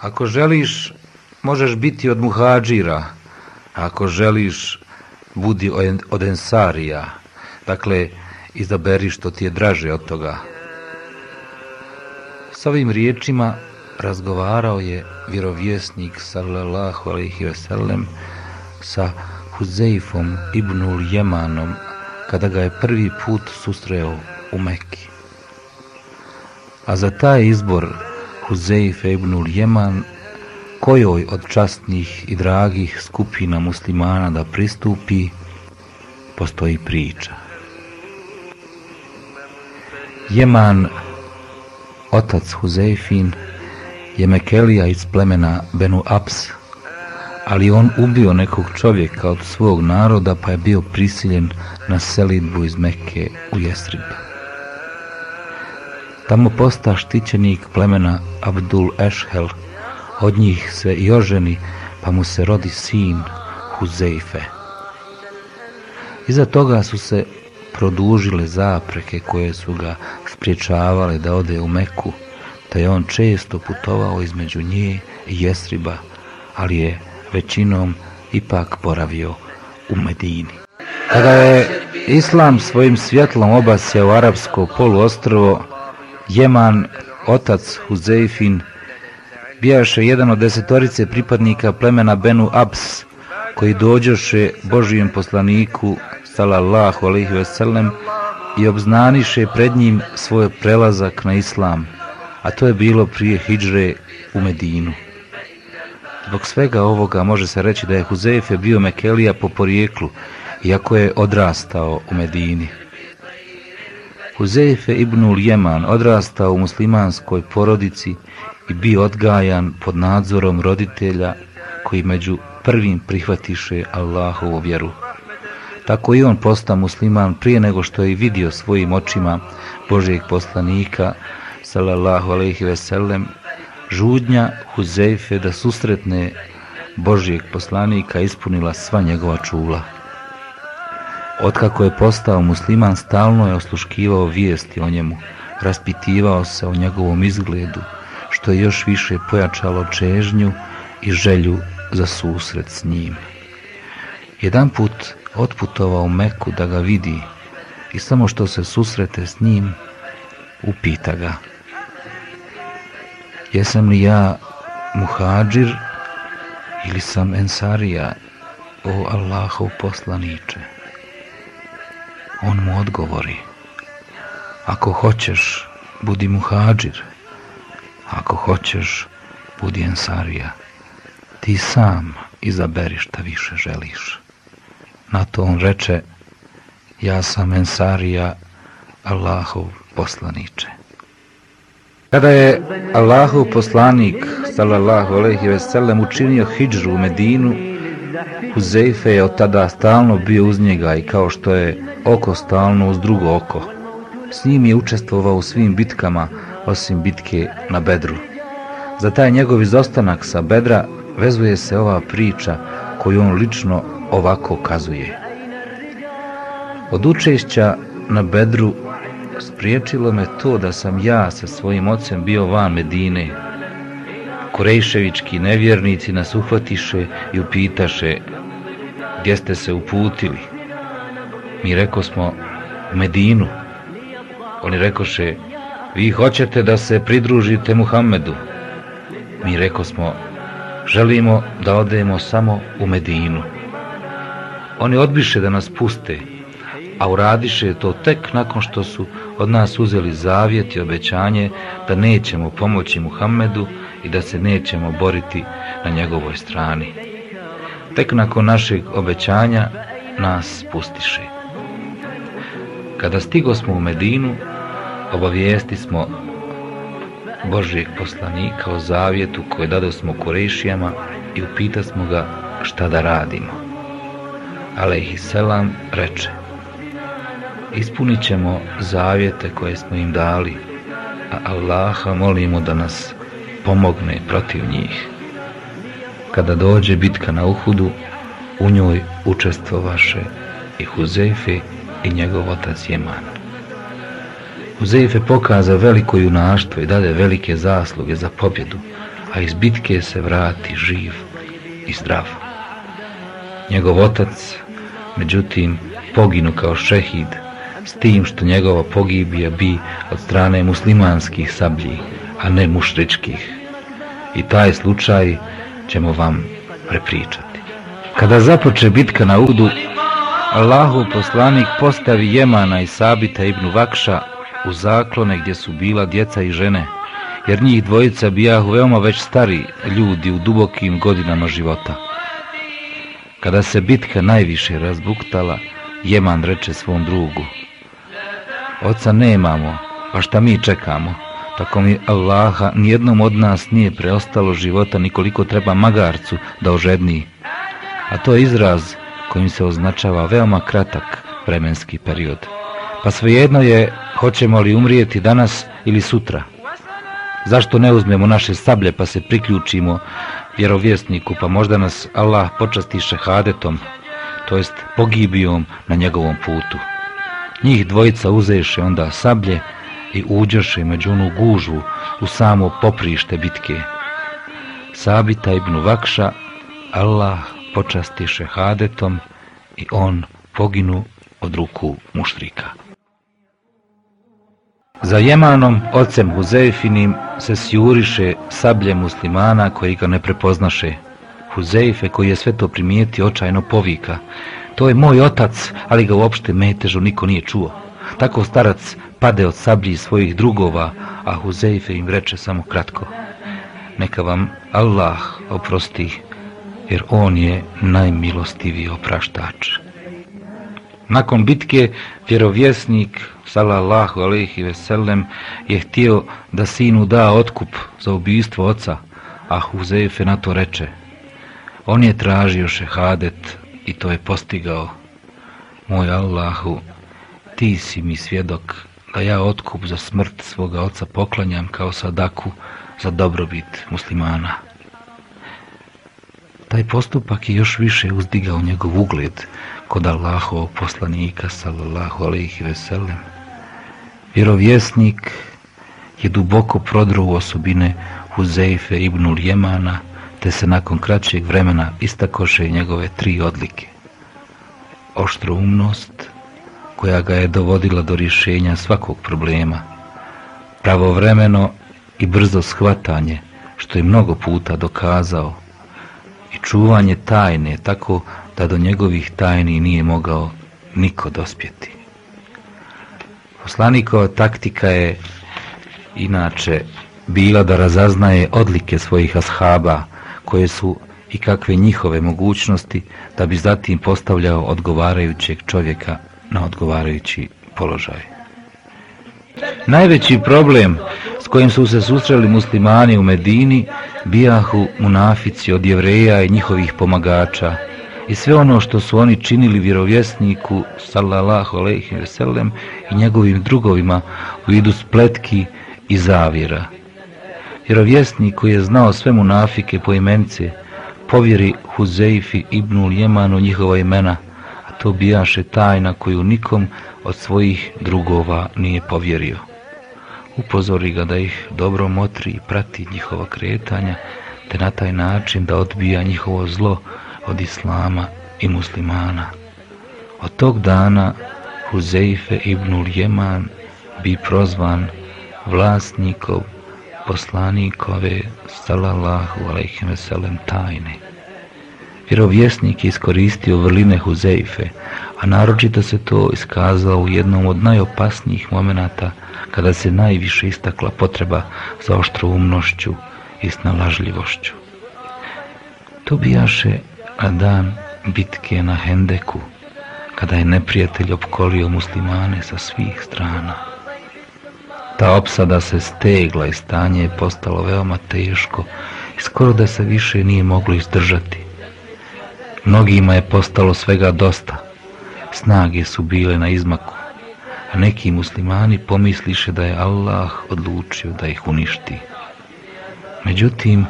Ako želiš, možeš biti od muhađira. Ako želiš, budi od ensarija. Dakle, izaberi što ti je draže od toga. S ovim riječima razgovarao je vjerovjesnik sallallahu alaihi ve sellem sa Huzeifom ibnul Jemanom kada ga je prvi put susreo u Mekki. A za taj izbor Huzeife ibnul Jeman kojoj od častnih i dragih skupina muslimana da pristupi, postoji priča. Jeman, otac Huzeifin, je Mekelija iz plemena Benu Aps, ali on ubio nekog čovjeka od svog naroda pa je bio prisiljen na selidbu iz Mekke u Jesrib. Tamo posta štićenik plemena Abdul Ešhel, od njih se i oženi, pa mu se rodi sin Huzeife. Iza toga su se produžile zapreke koje su ga spriječavale da ode u Meku, te je on često putovao između nje i Jesriba, ali je većinom ipak boravio u Medini. Kada je Islam svojim svjetlom obasjao arapsko poluostrovo, Jeman, otac Huzeifin, bijaše jedan od desetorice pripadnika plemena Benu Abs, koji dođoše Božijem poslaniku, salallahu alaihi veselem, i obznaniše pred njim svoj prelazak na islam, a to je bilo prije hijdžre u Medinu. Zbog svega ovoga može se reći da je Huzeife bio Mekelija po porijeklu, iako je odrastao u Medini. Huzeife ibnul Jeman odrastao u muslimanskoj porodici i bio odgajan pod nadzorom roditelja koji među prvim prihvatiše Allahovu vjeru. Tako i on posta musliman prije nego što je vidio svojim očima Božijeg poslanika, sallallahu alaihi ve sellem, žudnja Huzeife da susretne Božijeg poslanika ispunila sva njegova čula. Otkako je postao musliman, stalno je osluškivao vijesti o njemu, raspitivao se o njegovom izgledu, što je još više pojačalo čežnju i želju za susret s njim. Jedan put otputovao u Meku da ga vidi i samo što se susrete s njim, upita ga. Jesam li ja muhađir ili sam ensarija, o Allahov poslaniče? On mu odgovori, ako hoćeš, budi muhađir, ako hoćeš, budi ensarija. Ti sam izaberi šta više želiš. Na to on reče, ja sam ensarija, Allahov poslaniče. Kada je Allahov poslanik, sallallahu alaihi ve sellem, učinio hijđru u Medinu, Huzeife je od tada stalno bio uz njega i kao što je oko stalno uz drugo oko. S njim je učestvovao u svim bitkama, osim bitke na Bedru. Za taj njegov izostanak sa Bedra vezuje se ova priča koju on lično ovako kazuje. Od učešća na Bedru spriječilo me to da sam ja sa svojim ocem bio van Medine. Kurejševički nevjernici nas uhvatiše i upitaše gdje ste se uputili. Mi reko smo u Medinu. Oni rekoše vi hoćete da se pridružite Muhammedu. Mi reko smo želimo da odemo samo u Medinu. Oni odbiše da nas puste, a uradiše to tek nakon što su od nas uzeli zavjet i obećanje da nećemo pomoći Muhammedu i da se nećemo boriti na njegovoj strani. Tek nakon našeg obećanja nas pustiše. Kada stigo smo u Medinu, obavijesti smo Božijeg poslanika o zavjetu koje dado smo Kurešijama i upita smo ga šta da radimo. Alejhi selam reče ispunit ćemo zavjete koje smo im dali, a Allaha molimo da nas pomogne protiv njih. Kada dođe bitka na Uhudu, u njoj učestvovaše i Huzeife i njegov otac Jeman. Huzeife pokaza veliko junaštvo i dade velike zasluge za pobjedu, a iz bitke se vrati živ i zdrav. Njegov otac, međutim, poginu kao šehid, s tim što njegova pogibija bi od strane muslimanskih sablji, a ne mušričkih. I taj slučaj ćemo vam prepričati. Kada započe bitka na Udu, Allahu poslanik postavi Jemana i Sabita ibn Vakša u zaklone gdje su bila djeca i žene, jer njih dvojica bijahu veoma već stari ljudi u dubokim godinama života. Kada se bitka najviše razbuktala, Jeman reče svom drugu, Oca nemamo, pa šta mi čekamo? Tako mi Allaha, nijednom od nas nije preostalo života nikoliko treba magarcu da ožedni. A to je izraz kojim se označava veoma kratak vremenski period. Pa svejedno je, hoćemo li umrijeti danas ili sutra. Zašto ne uzmemo naše sablje pa se priključimo vjerovjesniku, pa možda nas Allah počasti šehadetom, to jest pogibijom na njegovom putu. Njih dvojica uzeše onda sablje i uđeše među onu gužvu u samo poprište bitke. Sabita ibn Vakša, Allah počasti šehadetom i on poginu od ruku muštrika. Za Jemanom, ocem Huzeifinim, se sjuriše sablje muslimana koji ga ne prepoznaše. Huzeife, koji je sve to primijeti, očajno povika. To je moj otac, ali ga uopšte metežu niko nije čuo. Tako starac pade od sablji svojih drugova, a Huzeife im reče samo kratko. Neka vam Allah oprosti, jer on je najmilostiviji opraštač. Nakon bitke, vjerovjesnik, salallahu alaihi veselem, je htio da sinu da otkup za ubijstvo oca, a Huzeife na to reče. On je tražio šehadet i to je postigao. Moj Allahu, ti si mi svjedok da ja otkup za smrt svoga oca poklanjam kao sadaku za dobrobit muslimana. Taj postupak je još više uzdigao njegov ugled kod Allahovog poslanika, sallallahu alaihi veselem. Vjerovjesnik je duboko prodruo u osobine Huzeife ibn Ljemana, te se nakon kraćeg vremena istakoše njegove tri odlike. Oštroumnost, koja ga je dovodila do rješenja svakog problema, pravovremeno i brzo shvatanje, što je mnogo puta dokazao, i čuvanje tajne, tako da do njegovih tajni nije mogao niko dospjeti. Poslanikova taktika je inače bila da razaznaje odlike svojih ashaba, koje su i kakve njihove mogućnosti, da bi zatim postavljao odgovarajućeg čovjeka na odgovarajući položaj. Najveći problem s kojim su se susreli muslimani u Medini bijahu munafici od jevreja i njihovih pomagača i sve ono što su oni činili vjerovjesniku sallallahu alejhi ve sellem i njegovim drugovima u vidu spletki i zavjera. Vjerovjesnik koji je znao sve munafike po imenice, povjeri Huzeifi ibn Jemanu njihova imena, a to bijaše tajna koju nikom od svojih drugova nije povjerio. Upozori ga da ih dobro motri i prati njihova kretanja, te na taj način da odbija njihovo zlo od islama i muslimana. Od tog dana Huzeife ibn Jeman bi prozvan vlasnikov poslanikove sallallahu alejhi ve sellem tajne. Vjerovjesnik je iskoristio vrline Huzeife, a naročito se to iskazalo u jednom od najopasnijih momenata kada se najviše istakla potreba za oštroumnošću i snalažljivošću. To bijaše na dan bitke na Hendeku, kada je neprijatelj opkolio muslimane sa svih strana. Ta opsada se stegla i stanje je postalo veoma teško i skoro da se više nije moglo izdržati. Mnogima je postalo svega dosta. Snage su bile na izmaku, a neki muslimani pomisliše da je Allah odlučio da ih uništi. Međutim,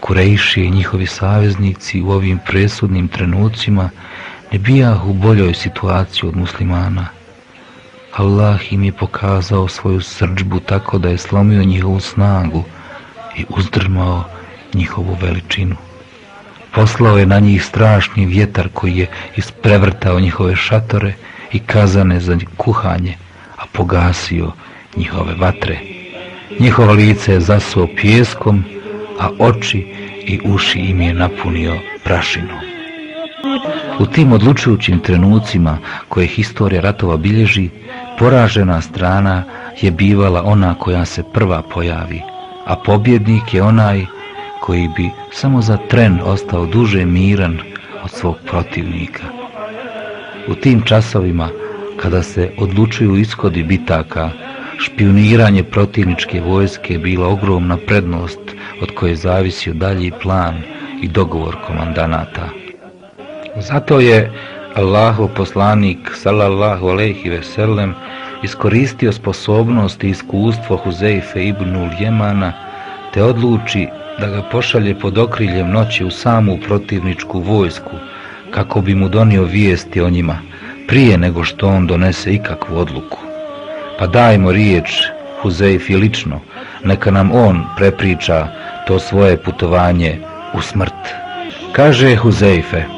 Kurejši i njihovi saveznici u ovim presudnim trenucima ne bijah u boljoj situaciji od muslimana. Allah im je pokazao svoju srđbu tako da je slomio njihovu snagu i uzdrmao njihovu veličinu. Poslao je na njih strašni vjetar koji je isprevrtao njihove šatore i kazane za kuhanje, a pogasio njihove vatre. Njihovo lice je zasuo pjeskom, a oči i uši im je napunio prašinom. U tim odlučujućim trenucima koje historija ratova bilježi, poražena strana je bivala ona koja se prva pojavi, a pobjednik je onaj koji bi samo za tren ostao duže miran od svog protivnika. U tim časovima, kada se odlučuju ishodi bitaka, špioniranje protivničke vojske je bila ogromna prednost od koje zavisio dalji plan i dogovor komandanata. Zato je Allahu poslanik sallallahu alejhi ve sellem iskoristio sposobnost i iskustvo Huzeife ibn Jemana te odluči da ga pošalje pod okriljem noći u samu protivničku vojsku kako bi mu donio vijesti o njima prije nego što on donese ikakvu odluku. Pa dajmo riječ Huzeifi lično, neka nam on prepriča to svoje putovanje u smrt. Kaže Huzeife,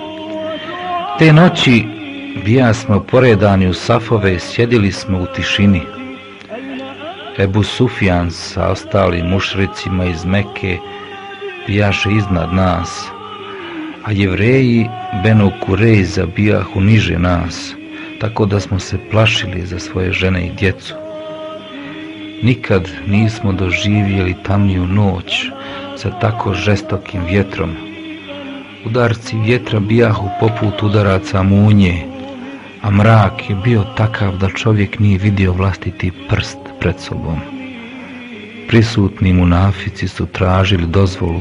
te noći bija smo poredani u safove, sjedili smo u tišini. Ebu Sufjan sa ostalim mušricima iz Meke bijaše iznad nas, a jevreji Benu Kurejza bijahu niže nas, tako da smo se plašili za svoje žene i djecu. Nikad nismo doživjeli tamniju noć sa tako žestokim vjetrom. Udarci vjetra bijahu poput udaraca munje, a mrak je bio takav da čovjek nije vidio vlastiti prst pred sobom. Prisutni munafici su tražili dozvolu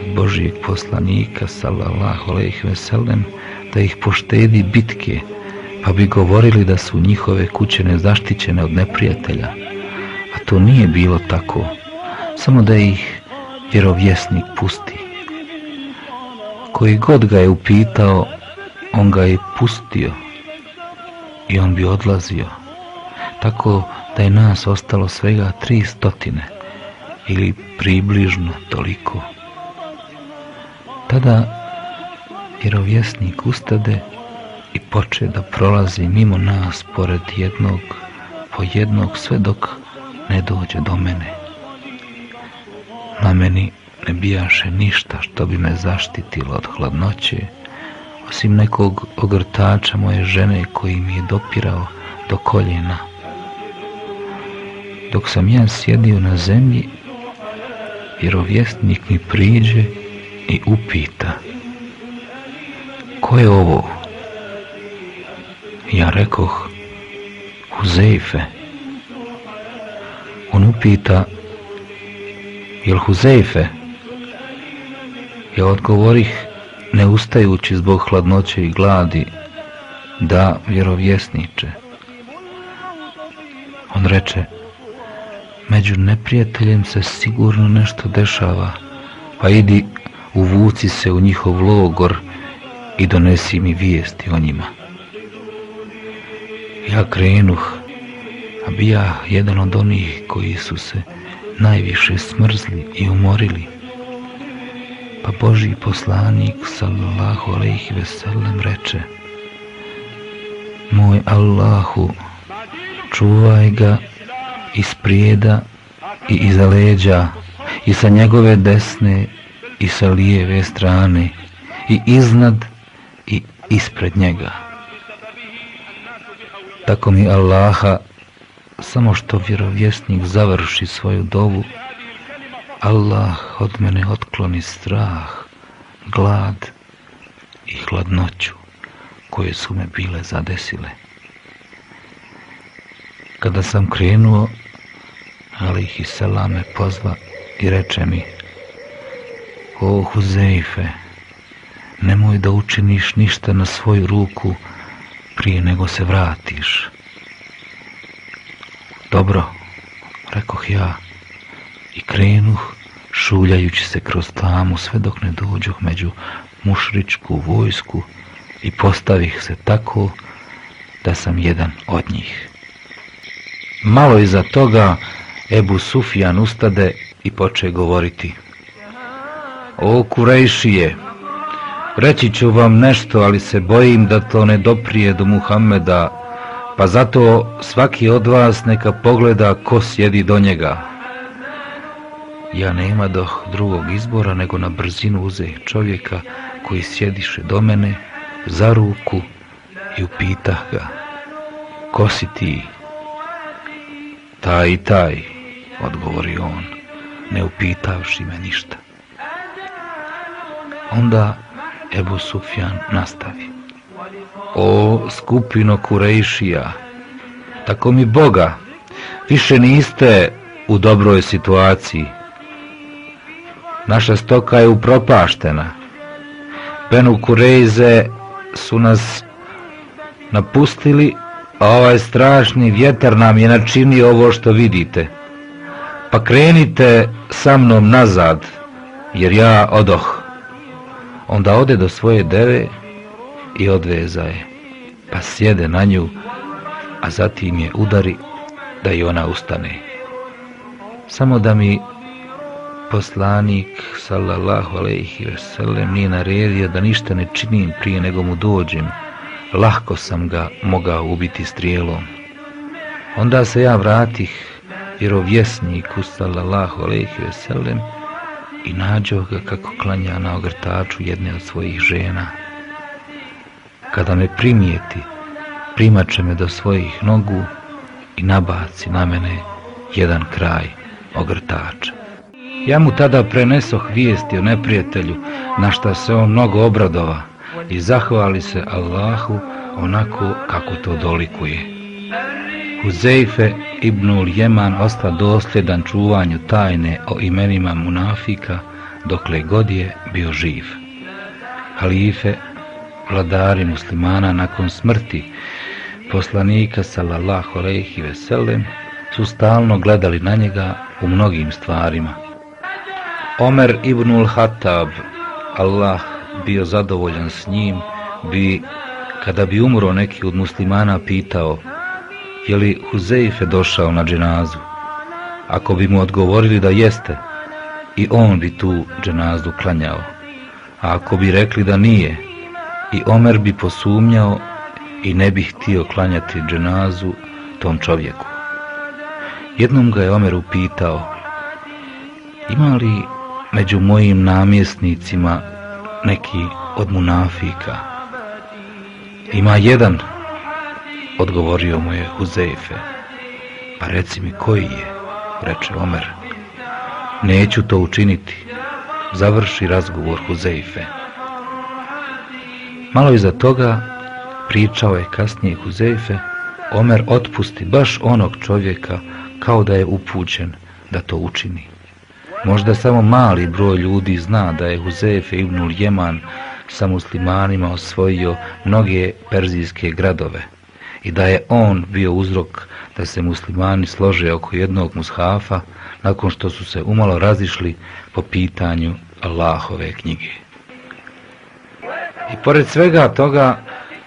od Božijeg poslanika, sallallahu alaihi veselem, da ih poštedi bitke, pa bi govorili da su njihove kuće nezaštićene od neprijatelja. A to nije bilo tako, samo da ih vjerovjesnik pusti. Koji god ga je upitao, on ga je pustio i on bi odlazio. Tako da je nas ostalo svega tri stotine ili približno toliko. Tada vjerovjesnik ustade i poče da prolazi mimo nas pored jednog po jednog sve dok ne dođe do mene. Na meni ne bijaše ništa što bi me zaštitilo od hladnoće, osim nekog ogrtača moje žene koji mi je dopirao do koljena. Dok sam ja sjedio na zemlji, vjerovjesnik mi priđe i upita Ko je ovo? Ja rekoh Huzeife. On upita Jel Huzeife? Ja odgovorih ne ustajući zbog hladnoće i gladi da vjerovjesniče. On reče među neprijateljem se sigurno nešto dešava, pa idi uvuci se u njihov logor i donesi mi vijesti o njima. Ja krenuh, a bija jedan od onih koji su se najviše smrzli i umorili. Pa Boži poslanik, sallallahu alaihi veselem, reče Moj Allahu, čuvaj ga iz prijeda i iza leđa i sa njegove desne i sa lijeve strane i iznad i ispred njega. Tako mi Allaha, samo što vjerovjesnik završi svoju dovu, Allah od mene otkloni strah, glad i hladnoću koje su me bile zadesile. Kada sam krenuo, Alih i Selame pozva i reče mi O Huzeife, nemoj da učiniš ništa na svoju ruku prije nego se vratiš. Dobro, rekoh ja, i krenuh šuljajući se kroz tamu sve dok ne dođoh među mušričku vojsku i postavih se tako da sam jedan od njih. Malo iza toga Ebu Sufjan ustade i poče govoriti. O Kurejšije, reći ću vam nešto, ali se bojim da to ne doprije do Muhammeda, pa zato svaki od vas neka pogleda ko sjedi do njega. Ja nema doh drugog izbora nego na brzinu uze čovjeka koji sjediše do mene za ruku i upitah ga ko si ti? Taj i taj, odgovori on, ne upitavši me ništa. Onda Ebu Sufjan nastavi. O skupino Kurejšija, tako mi Boga, više niste u dobroj situaciji. Naša stoka je upropaštena. Benu Kurejze su nas napustili, a ovaj strašni vjetar nam je načinio ovo što vidite. Pa krenite sa mnom nazad, jer ja odoh. Onda ode do svoje deve i odveza je, pa sjede na nju, a zatim je udari da i ona ustane. Samo da mi poslanik sallallahu alejhi ve sellem nije naredio da ništa ne činim prije nego mu dođem. Lahko sam ga mogao ubiti strijelom. Onda se ja vratih vjerovjesniku sallallahu alejhi ve sellem i nađo ga kako klanja na ogrtaču jedne od svojih žena. Kada me primijeti, primače me do svojih nogu i nabaci na mene jedan kraj ogrtača. Ja mu tada prenesoh vijesti o neprijatelju, na šta se on mnogo obradova i zahvali se Allahu onako kako to dolikuje. Huzeife ibnul Jeman osta dosljedan čuvanju tajne o imenima munafika dokle god je bio živ. Halife, vladari muslimana nakon smrti poslanika sallallahu alejhi ve sellem su stalno gledali na njega u mnogim stvarima. Omer ibnul Hatab, Allah bio zadovoljan s njim, bi, kada bi umro neki od muslimana, pitao je li Huzeife došao na dženazu. Ako bi mu odgovorili da jeste, i on bi tu dženazu klanjao. A ako bi rekli da nije, i Omer bi posumnjao i ne bi htio klanjati dženazu tom čovjeku. Jednom ga je Omer upitao, ima li među mojim namjesnicima neki od munafika. Ima jedan, odgovorio mu je Huzeife. Pa reci mi koji je, reče Omer. Neću to učiniti, završi razgovor Huzeife. Malo iza toga pričao je kasnije Huzeife, Omer otpusti baš onog čovjeka kao da je upućen da to učini. Možda samo mali broj ljudi zna da je Huzefe ibnul Jeman sa muslimanima osvojio mnoge perzijske gradove i da je on bio uzrok da se muslimani slože oko jednog mushafa nakon što su se umalo razišli po pitanju Allahove knjige. I pored svega toga,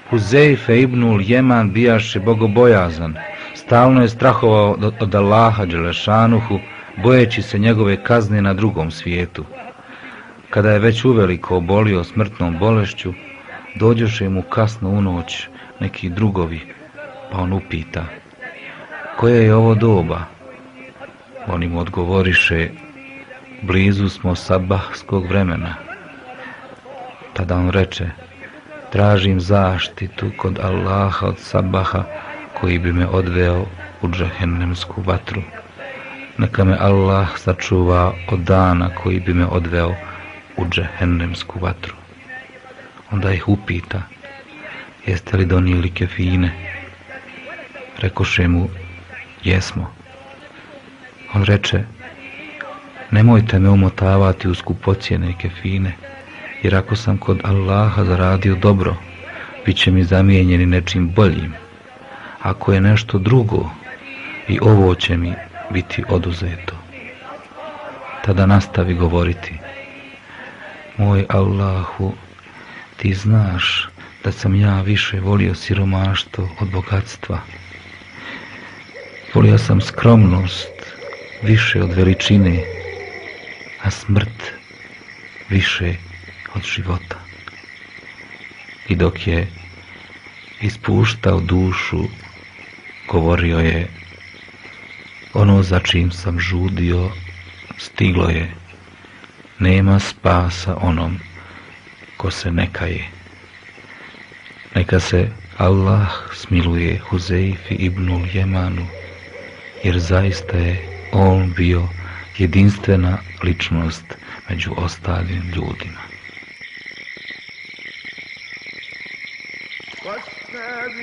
Huzeife ibnul Jeman bijaše bogobojazan, stalno je strahovao od Allaha Đelešanuhu, bojeći se njegove kazne na drugom svijetu. Kada je već uveliko obolio smrtnom bolešću, dođoše mu kasno u noć neki drugovi, pa on upita, koje je ovo doba? Oni mu odgovoriše, blizu smo sabahskog vremena. Tada on reče, tražim zaštitu kod Allaha od sabaha koji bi me odveo u džahennemsku vatru neka me Allah sačuva od dana koji bi me odveo u džehennemsku vatru. Onda ih upita, jeste li donijeli kefine? Rekoše mu, jesmo. On reče, nemojte me umotavati u skupocijene kefine, jer ako sam kod Allaha zaradio dobro, bit će mi zamijenjeni nečim boljim. Ako je nešto drugo, i ovo će mi biti oduzeto. Tada nastavi govoriti. Moj Allahu, ti znaš da sam ja više volio siromaštvo od bogatstva. Volio sam skromnost više od veličine a smrt više od života. I dok je ispuštao dušu, govorio je, ono za čim sam žudio, stiglo je, nema spasa onom ko se nekaje. Neka se Allah smiluje Huzeifi ibnul Jemanu, jer zaista je on bio jedinstvena ličnost među ostalim ljudima.